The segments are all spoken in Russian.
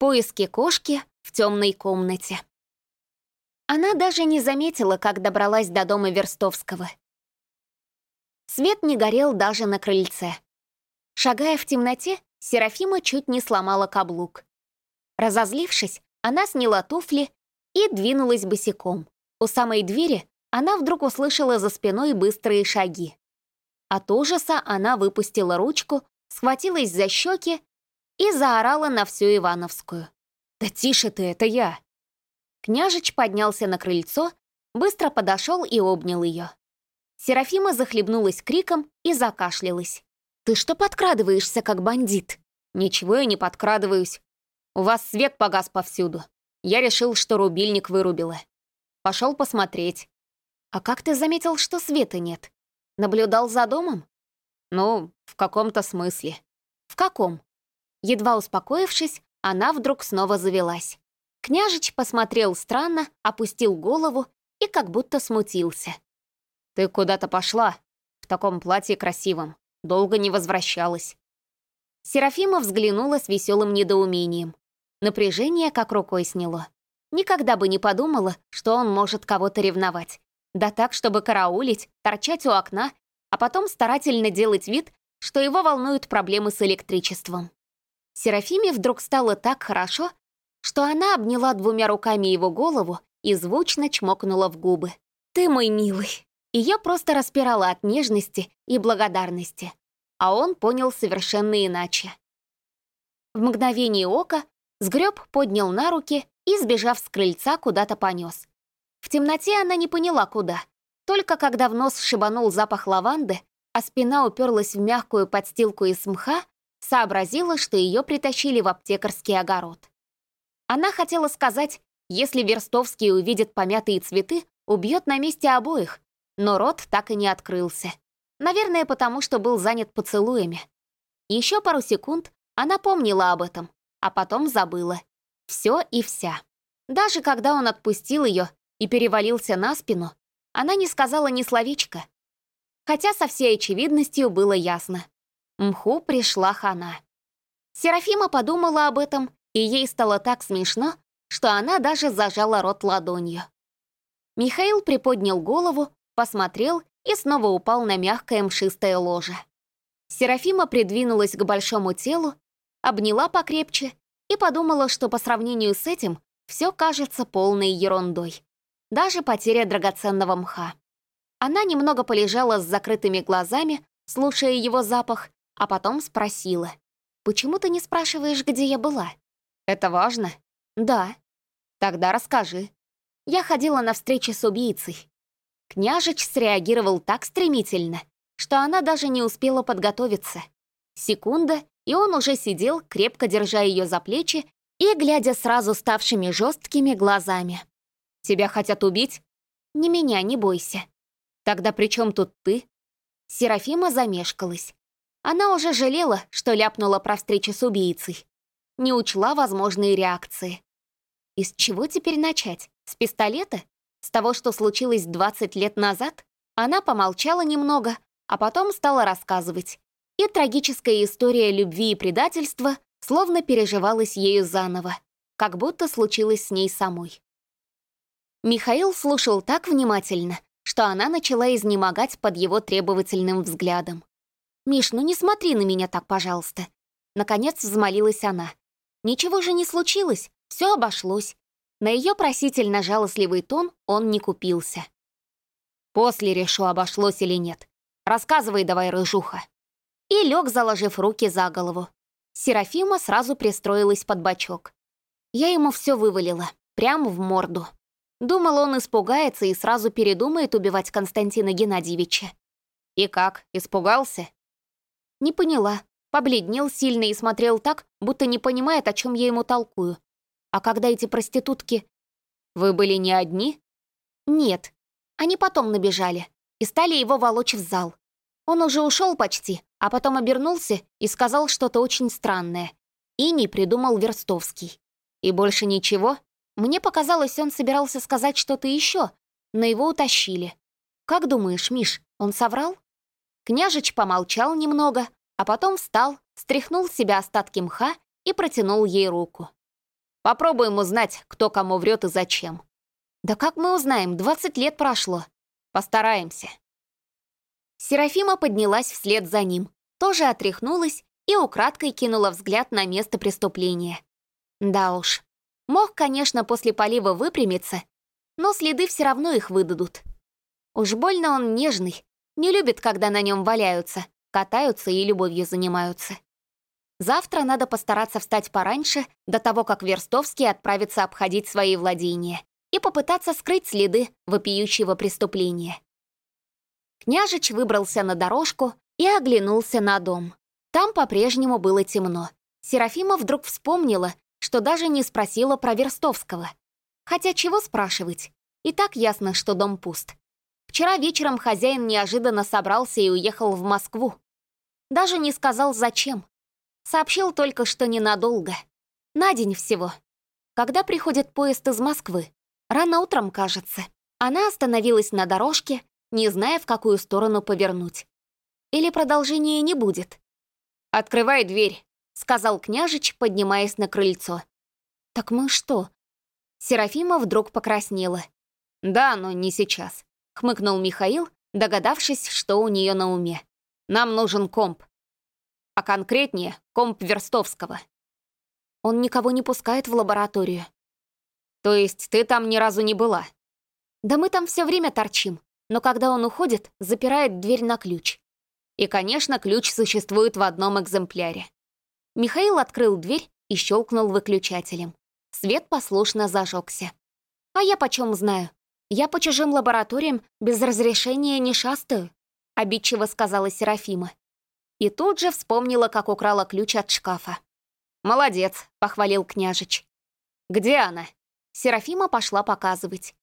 Поиски кошки в темной комнате. Она даже не заметила, как добралась до дома Верстовского. Свет не горел даже на крыльце. Шагая в темноте, Серафима чуть не сломала каблук. Разозлившись, она сняла туфли и двинулась босиком. У самой двери она вдруг услышала за спиной быстрые шаги. От ужаса она выпустила ручку, схватилась за щеки и заорала на всю Ивановскую. «Да тише ты, это я!» Княжич поднялся на крыльцо, быстро подошел и обнял ее. Серафима захлебнулась криком и закашлялась. «Ты что подкрадываешься, как бандит?» «Ничего я не подкрадываюсь. У вас свет погас повсюду. Я решил, что рубильник вырубила. Пошел посмотреть. А как ты заметил, что света нет? Наблюдал за домом? Ну, в каком-то смысле. В каком? Едва успокоившись, она вдруг снова завелась. Княжич посмотрел странно, опустил голову и как будто смутился. «Ты куда-то пошла, в таком платье красивом, долго не возвращалась». Серафима взглянула с веселым недоумением. Напряжение как рукой сняло. Никогда бы не подумала, что он может кого-то ревновать. Да так, чтобы караулить, торчать у окна, а потом старательно делать вид, что его волнуют проблемы с электричеством. Серафиме вдруг стало так хорошо, что она обняла двумя руками его голову и звучно чмокнула в губы. «Ты мой милый!» Ее просто распирала от нежности и благодарности, а он понял совершенно иначе. В мгновение ока сгреб, поднял на руки и, сбежав с крыльца, куда-то понес. В темноте она не поняла, куда. Только когда в нос шибанул запах лаванды, а спина уперлась в мягкую подстилку из мха, сообразила, что ее притащили в аптекарский огород. Она хотела сказать, если Верстовский увидит помятые цветы, убьет на месте обоих, но рот так и не открылся. Наверное, потому что был занят поцелуями. Еще пару секунд она помнила об этом, а потом забыла. Все и вся. Даже когда он отпустил ее и перевалился на спину, она не сказала ни словечка. Хотя со всей очевидностью было ясно. Мху пришла хана. Серафима подумала об этом, и ей стало так смешно, что она даже зажала рот ладонью. Михаил приподнял голову, посмотрел и снова упал на мягкое мшистое ложе. Серафима придвинулась к большому телу, обняла покрепче и подумала, что по сравнению с этим все кажется полной ерундой. Даже потеря драгоценного мха. Она немного полежала с закрытыми глазами, слушая его запах, а потом спросила. «Почему ты не спрашиваешь, где я была?» «Это важно?» «Да». «Тогда расскажи». Я ходила на встречу с убийцей. Княжич среагировал так стремительно, что она даже не успела подготовиться. Секунда, и он уже сидел, крепко держа ее за плечи и глядя сразу ставшими жесткими глазами. «Тебя хотят убить?» «Не меня, не бойся». «Тогда при чем тут ты?» Серафима замешкалась. Она уже жалела, что ляпнула про встречу с убийцей. Не учла возможные реакции. Из чего теперь начать? С пистолета? С того, что случилось 20 лет назад? Она помолчала немного, а потом стала рассказывать и трагическая история любви и предательства словно переживалась ею заново, как будто случилось с ней самой. Михаил слушал так внимательно, что она начала изнемогать под его требовательным взглядом. «Миш, ну не смотри на меня так, пожалуйста». Наконец взмолилась она. «Ничего же не случилось, все обошлось». На ее просительно-жалостливый тон он не купился. «После решу, обошлось или нет. Рассказывай давай, рыжуха» и лег, заложив руки за голову. Серафима сразу пристроилась под бочок. Я ему все вывалила, прямо в морду. Думал, он испугается и сразу передумает убивать Константина Геннадьевича. И как, испугался? Не поняла. Побледнел сильно и смотрел так, будто не понимает, о чем я ему толкую. А когда эти проститутки... Вы были не одни? Нет. Они потом набежали и стали его волочь в зал. Он уже ушел почти, а потом обернулся и сказал что-то очень странное. И не придумал Верстовский. И больше ничего? Мне показалось, он собирался сказать что-то еще, но его утащили. Как думаешь, Миш, он соврал? Княжич помолчал немного, а потом встал, стряхнул с себя остатки мха и протянул ей руку. Попробуем узнать, кто кому врет и зачем. Да как мы узнаем? 20 лет прошло. Постараемся. Серафима поднялась вслед за ним, тоже отряхнулась и украдкой кинула взгляд на место преступления. Да уж, мог, конечно, после полива выпрямиться, но следы все равно их выдадут. Уж больно он нежный, не любит, когда на нем валяются, катаются и любовью занимаются. Завтра надо постараться встать пораньше, до того, как Верстовский отправится обходить свои владения, и попытаться скрыть следы вопиющего преступления. Княжич выбрался на дорожку и оглянулся на дом. Там по-прежнему было темно. Серафима вдруг вспомнила, что даже не спросила про Верстовского. Хотя чего спрашивать? И так ясно, что дом пуст. Вчера вечером хозяин неожиданно собрался и уехал в Москву. Даже не сказал, зачем. Сообщил только, что ненадолго. На день всего. Когда приходит поезд из Москвы? Рано утром, кажется. Она остановилась на дорожке, не зная, в какую сторону повернуть. Или продолжения не будет. «Открывай дверь», — сказал княжич, поднимаясь на крыльцо. «Так мы что?» Серафима вдруг покраснела. «Да, но не сейчас», — хмыкнул Михаил, догадавшись, что у нее на уме. «Нам нужен комп. А конкретнее, комп Верстовского». «Он никого не пускает в лабораторию». «То есть ты там ни разу не была?» «Да мы там все время торчим, но когда он уходит, запирает дверь на ключ. И, конечно, ключ существует в одном экземпляре. Михаил открыл дверь и щелкнул выключателем. Свет послушно зажегся. «А я почем знаю? Я по чужим лабораториям без разрешения не шастаю», обидчиво сказала Серафима. И тут же вспомнила, как украла ключ от шкафа. «Молодец», — похвалил княжич. «Где она?» Серафима пошла показывать.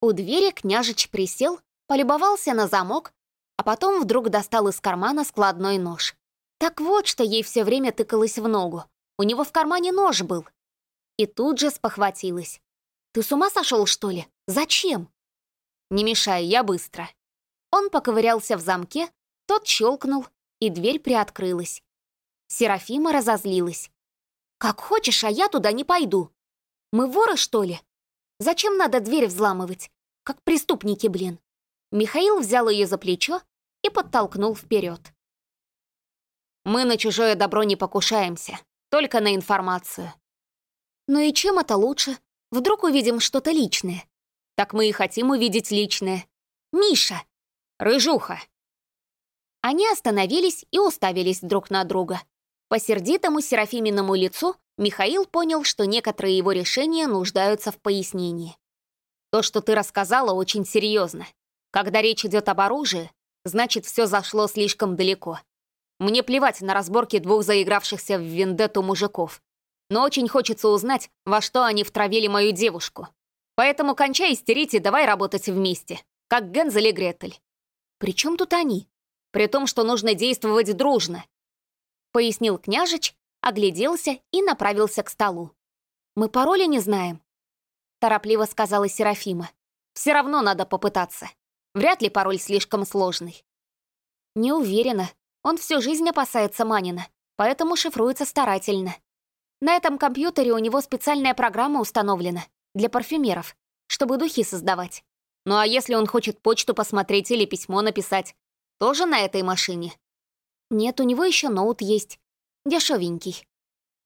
У двери княжич присел, полюбовался на замок а потом вдруг достал из кармана складной нож. Так вот, что ей все время тыкалось в ногу. У него в кармане нож был. И тут же спохватилась. «Ты с ума сошел, что ли? Зачем?» «Не мешай, я быстро». Он поковырялся в замке, тот щелкнул, и дверь приоткрылась. Серафима разозлилась. «Как хочешь, а я туда не пойду. Мы воры, что ли? Зачем надо дверь взламывать? Как преступники, блин. Михаил взял ее за плечо и подтолкнул вперед. «Мы на чужое добро не покушаемся, только на информацию». «Ну и чем это лучше? Вдруг увидим что-то личное?» «Так мы и хотим увидеть личное». «Миша!» «Рыжуха!» Они остановились и уставились друг на друга. По сердитому Серафиминому лицу Михаил понял, что некоторые его решения нуждаются в пояснении. «То, что ты рассказала, очень серьезно. Когда речь идет об оружии, значит, все зашло слишком далеко. Мне плевать на разборки двух заигравшихся в вендетту мужиков. Но очень хочется узнать, во что они втравили мою девушку. Поэтому кончай истерить и давай работать вместе, как Гензель и Гретель. При чем тут они? При том, что нужно действовать дружно. Пояснил княжич, огляделся и направился к столу. «Мы пароля не знаем», — торопливо сказала Серафима. «Все равно надо попытаться». Вряд ли пароль слишком сложный. Не уверена. Он всю жизнь опасается Манина, поэтому шифруется старательно. На этом компьютере у него специальная программа установлена для парфюмеров, чтобы духи создавать. Ну а если он хочет почту посмотреть или письмо написать, тоже на этой машине? Нет, у него еще ноут есть. Дешевенький.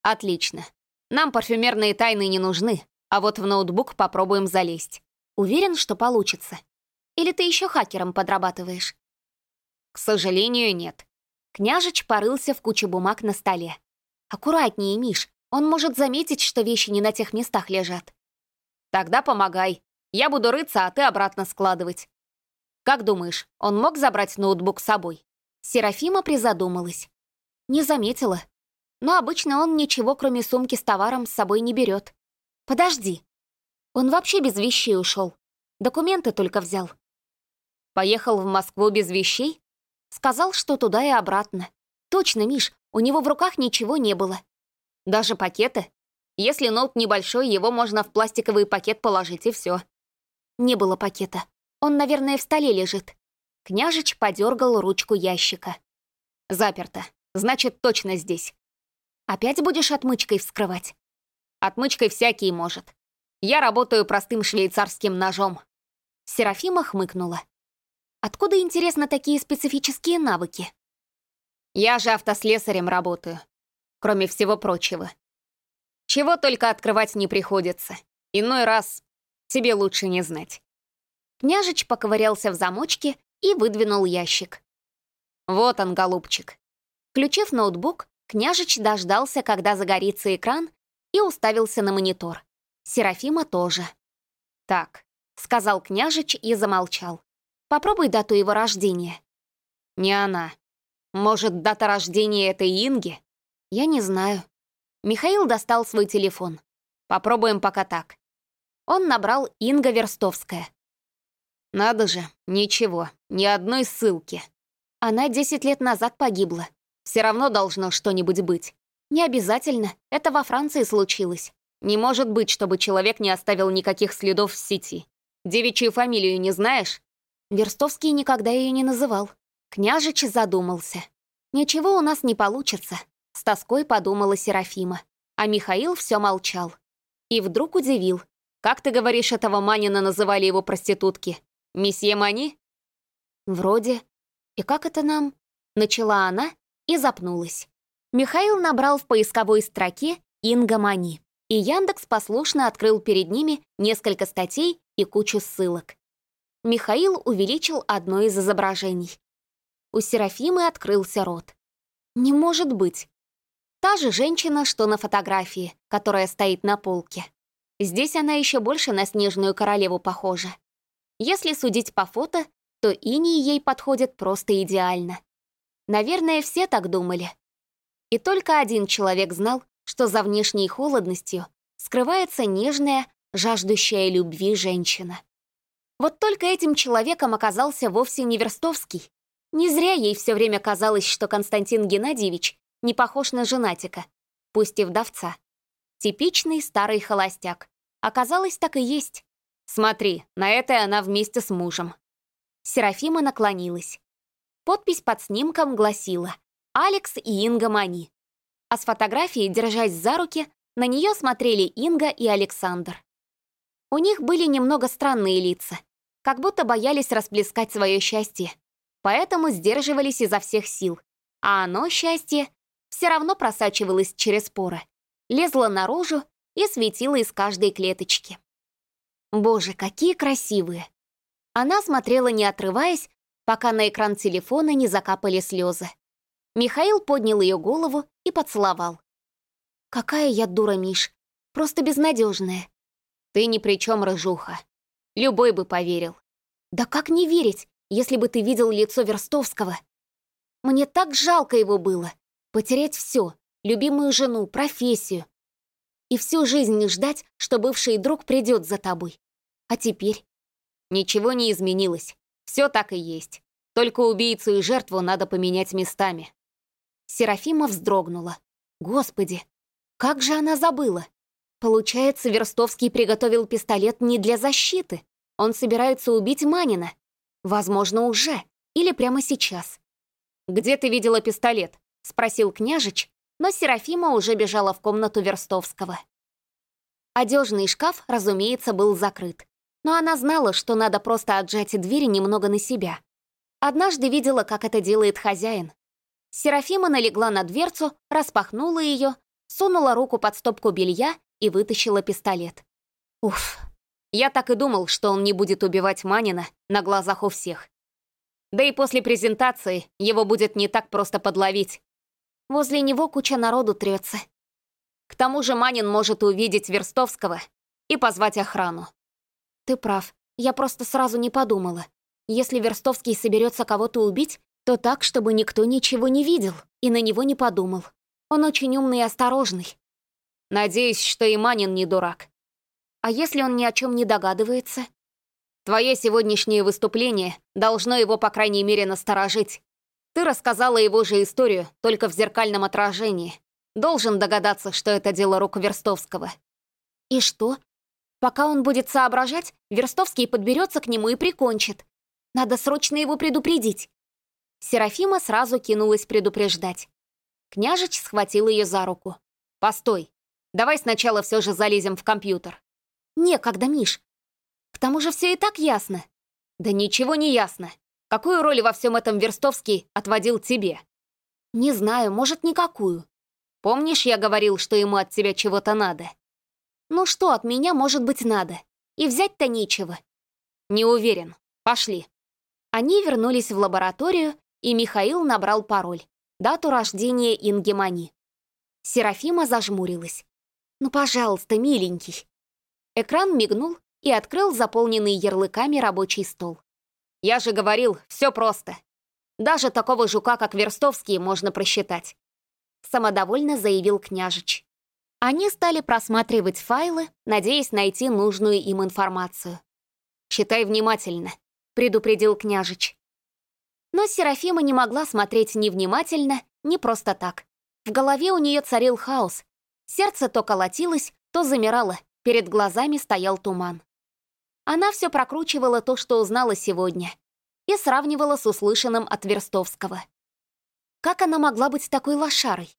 Отлично. Нам парфюмерные тайны не нужны, а вот в ноутбук попробуем залезть. Уверен, что получится. Или ты еще хакером подрабатываешь?» «К сожалению, нет». Княжич порылся в куче бумаг на столе. «Аккуратнее, Миш, он может заметить, что вещи не на тех местах лежат». «Тогда помогай. Я буду рыться, а ты обратно складывать». «Как думаешь, он мог забрать ноутбук с собой?» Серафима призадумалась. Не заметила. Но обычно он ничего, кроме сумки с товаром, с собой не берет. «Подожди. Он вообще без вещей ушел. Документы только взял. Поехал в Москву без вещей? Сказал, что туда и обратно. Точно, Миш, у него в руках ничего не было. Даже пакеты? Если ноут небольшой, его можно в пластиковый пакет положить, и все. Не было пакета. Он, наверное, в столе лежит. Княжич подергал ручку ящика. Заперто. Значит, точно здесь. Опять будешь отмычкой вскрывать? Отмычкой всякий может. Я работаю простым швейцарским ножом». Серафима хмыкнула. «Откуда, интересно, такие специфические навыки?» «Я же автослесарем работаю, кроме всего прочего. Чего только открывать не приходится. Иной раз тебе лучше не знать». Княжич поковырялся в замочке и выдвинул ящик. «Вот он, голубчик». Включив ноутбук, княжич дождался, когда загорится экран, и уставился на монитор. Серафима тоже. «Так», — сказал княжич и замолчал. «Попробуй дату его рождения». «Не она. Может, дата рождения этой Инги?» «Я не знаю». Михаил достал свой телефон. «Попробуем пока так». Он набрал Инга Верстовская. «Надо же, ничего, ни одной ссылки. Она 10 лет назад погибла. Все равно должно что-нибудь быть. Не обязательно, это во Франции случилось. Не может быть, чтобы человек не оставил никаких следов в сети. Девичью фамилию не знаешь? Верстовский никогда ее не называл. Княжич задумался. «Ничего у нас не получится», — с тоской подумала Серафима. А Михаил все молчал. И вдруг удивил. «Как ты говоришь, этого Манина называли его проститутки? Месье Мани?» «Вроде. И как это нам?» Начала она и запнулась. Михаил набрал в поисковой строке «Инга Мани», и Яндекс послушно открыл перед ними несколько статей и кучу ссылок. Михаил увеличил одно из изображений. У Серафимы открылся рот. «Не может быть!» Та же женщина, что на фотографии, которая стоит на полке. Здесь она еще больше на снежную королеву похожа. Если судить по фото, то иней ей подходит просто идеально. Наверное, все так думали. И только один человек знал, что за внешней холодностью скрывается нежная, жаждущая любви женщина. Вот только этим человеком оказался вовсе не Верстовский. Не зря ей все время казалось, что Константин Геннадьевич не похож на женатика, пусть и вдовца. Типичный старый холостяк. Оказалось, так и есть. Смотри, на этой она вместе с мужем. Серафима наклонилась. Подпись под снимком гласила Алекс и Инга Мани. А с фотографией, держась за руки, на нее смотрели Инга и Александр. У них были немного странные лица, как будто боялись расплескать свое счастье, поэтому сдерживались изо всех сил. А оно, счастье, все равно просачивалось через поры, лезло наружу и светило из каждой клеточки. Боже, какие красивые! Она смотрела, не отрываясь, пока на экран телефона не закапали слезы. Михаил поднял ее голову и поцеловал. «Какая я дура, Миш. Просто безнадежная. Ты ни при чем, рыжуха. Любой бы поверил. Да как не верить, если бы ты видел лицо Верстовского? Мне так жалко его было. Потерять все, любимую жену, профессию. И всю жизнь ждать, что бывший друг придет за тобой. А теперь? Ничего не изменилось. Все так и есть. Только убийцу и жертву надо поменять местами. Серафима вздрогнула. Господи, как же она забыла? Получается, Верстовский приготовил пистолет не для защиты. Он собирается убить Манина. Возможно, уже. Или прямо сейчас. «Где ты видела пистолет?» — спросил княжич, но Серафима уже бежала в комнату Верстовского. Одежный шкаф, разумеется, был закрыт. Но она знала, что надо просто отжать двери немного на себя. Однажды видела, как это делает хозяин. Серафима налегла на дверцу, распахнула ее, сунула руку под стопку белья и вытащила пистолет. Уф, я так и думал, что он не будет убивать Манина на глазах у всех. Да и после презентации его будет не так просто подловить. Возле него куча народу трется. К тому же Манин может увидеть Верстовского и позвать охрану. Ты прав, я просто сразу не подумала. Если Верстовский соберется кого-то убить, то так, чтобы никто ничего не видел и на него не подумал. Он очень умный и осторожный. Надеюсь, что и Манин не дурак. А если он ни о чем не догадывается? Твое сегодняшнее выступление должно его, по крайней мере, насторожить. Ты рассказала его же историю, только в зеркальном отражении. Должен догадаться, что это дело рук Верстовского. И что? Пока он будет соображать, Верстовский подберется к нему и прикончит. Надо срочно его предупредить. Серафима сразу кинулась предупреждать. Княжич схватил ее за руку. «Постой! Давай сначала все же залезем в компьютер. Некогда, Миш. К тому же все и так ясно. Да ничего не ясно. Какую роль во всем этом Верстовский отводил тебе? Не знаю, может, никакую. Помнишь, я говорил, что ему от тебя чего-то надо? Ну что от меня может быть надо? И взять-то нечего. Не уверен. Пошли. Они вернулись в лабораторию, и Михаил набрал пароль. Дату рождения Инги Мани. Серафима зажмурилась. «Ну, пожалуйста, миленький». Экран мигнул и открыл заполненный ярлыками рабочий стол. «Я же говорил, все просто. Даже такого жука, как Верстовский, можно просчитать», самодовольно заявил княжич. Они стали просматривать файлы, надеясь найти нужную им информацию. «Читай внимательно», — предупредил княжич. Но Серафима не могла смотреть ни внимательно, ни просто так. В голове у нее царил хаос. Сердце то колотилось, то замирало, перед глазами стоял туман. Она все прокручивала то, что узнала сегодня, и сравнивала с услышанным от Верстовского. Как она могла быть такой лошарой?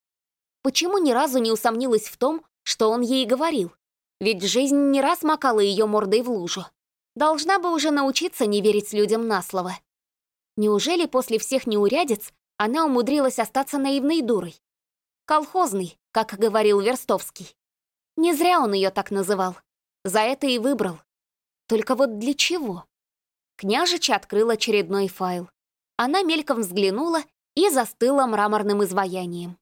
Почему ни разу не усомнилась в том, что он ей говорил? Ведь жизнь не раз макала ее мордой в лужу. Должна бы уже научиться не верить людям на слово. Неужели после всех неурядиц она умудрилась остаться наивной дурой? Колхозный, как говорил Верстовский. Не зря он ее так называл. За это и выбрал. Только вот для чего? Княжич открыл очередной файл. Она мельком взглянула и застыла мраморным изваянием.